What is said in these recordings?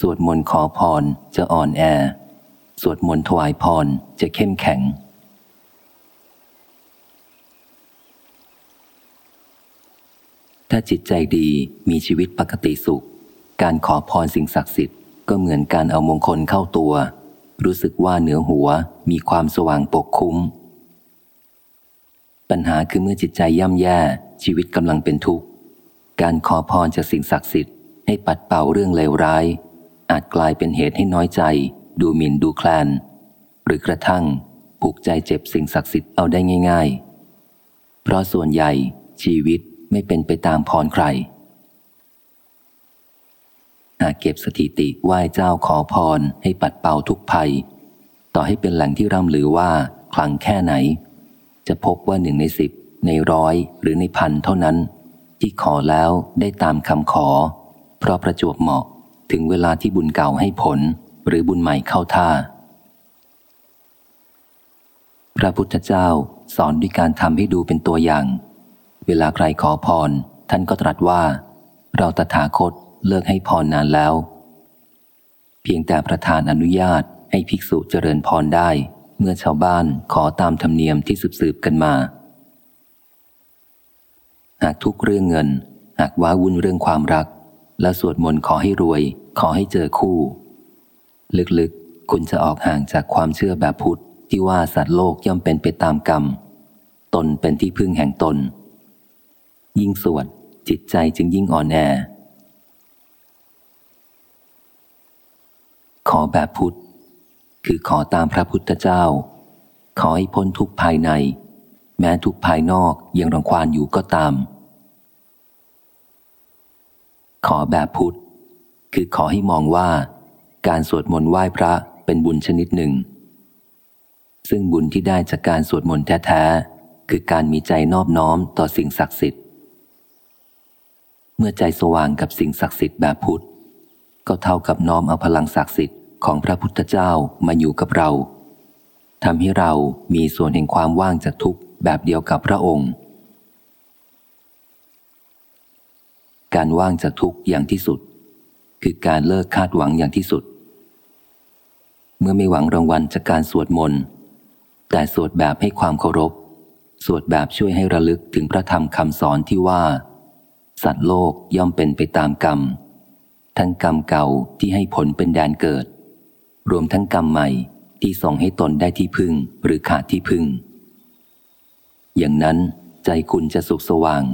สวดมนต์ขอพรจะอ่อนแอ สวดมนต์ถวายพรจะเข้มแข็ง ถ้าจิตใจดีมีชีวิตปกติสุข การขอพรสิ่งศักดิ์สิทธิ์ก็เหมือนการเอามงคลเข้าตัว รู้สึกว่าเหนือหัวมีความสว่างปกคุ้ม ปัญหาคือเมื่อจิตใจย่ำแย่ชีวิตกำลังเป็นทุกข์ การขอพรจากสิ่งศักดิ์สิทธิ์ให้ปัดเป่าเรื่องเลวร้าย อาจกลายเป็นเหตุให้น้อยใจ ดูหมิ่นดูแคลน หรือกระทั่งผูกใจเจ็บสิ่งศักดิ์สิทธิ์เอาได้ง่าย ๆ เพราะส่วนใหญ่ชีวิตไม่เป็นไปตามพรใคร หากเก็บสถิติไหว้เจ้าขอพรให้ปัดเป่าทุกภัย ต่อให้เป็นแหล่งที่ร่ำลือว่าคลังแค่ไหน จะพบว่าหนึ่งในสิบในร้อยหรือในพันเท่านั้น ที่ขอแล้วได้ตามคำขอ เพราะประจวบเหมาะ ถึงเวลาที่บุญเก่าให้ผลหรือบุญใหม่เข้าท่า พระพุทธเจ้าสอนด้วยการทำให้ดูเป็นตัวอย่าง เวลาใครขอพร ท่านก็ตรัสว่า เราตถาคตเลิกให้พรนานแล้ว เพียงแต่ประธานอนุญาตให้ภิกษุเจริญพรได้ เมื่อชาวบ้านขอตามธรรมเนียมที่สืบๆกันมา หากทุกเรื่องเงิน หากว้าวุ่นเรื่องความรัก และสวดมนต์ขอให้รวย ขอให้เจอคู่ ลึกๆ คุณจะออกห่างจากความเชื่อแบบพุทธที่ว่าสัตว์โลกย่อมเป็นไปตามกรรม ตนเป็นที่พึ่งแห่งตน ยิ่งสวดจิตใจจึงยิ่งอ่อนแอ ขอแบบพุทธ คือขอตามพระพุทธเจ้า ขอให้พ้นทุกภายใน แม้ทุกภายนอกยังรังควานอยู่ก็ตาม อแบบพุทธ คือขอให้มองว่า การสวดมนต์ไหว้พระเป็นบุญชนิดหนึ่ง ซึ่งบุญที่ได้จากการสวดมนต์แท้ๆ คือการมีใจนอบน้อมต่อสิ่งศักดิ์สิทธิ์ เมื่อใจสว่างกับสิ่งศักดิ์สิทธิ์แบบพุทธ ก็เท่ากับน้อมเอาพลังศักดิ์สิทธิ์ของพระพุทธเจ้ามาอยู่กับเราทำให้เรามีส่วนแห่งความว่างจากทุกข์แบบเดียวกับพระองค์ การว่างจากทุกข์อย่างที่สุด คือการเลิกคาดหวังอย่างที่สุด เมื่อไม่หวังรางวัลจากการสวดมนต์แต่สวดแบบให้ความเคารพ สวดแบบช่วยให้ระลึกถึงพระธรรมคำสอนที่ว่า สัตว์โลกย่อมเป็นไปตามกรรม ทั้งกรรมเก่าที่ให้ผลเป็นแดนเกิด รวมทั้งกรรมใหม่ที่ส่งให้ตนได้ที่พึ่งหรือขาดที่พึ่ง อย่างนั้นใจคุณจะสุขสว่าง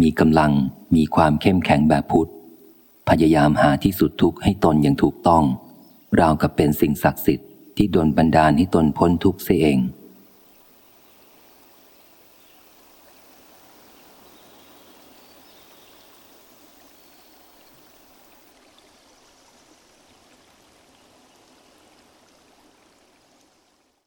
มีกำลังมีความเข้มแข็งแบบพุทธ พยายามหาที่สุดทุกข์ให้ตนอย่างถูกต้อง ราวกับเป็นสิ่งศักดิ์สิทธิ์ที่ดนบันดาลให้ตนพ้นทุกข์เสียเอง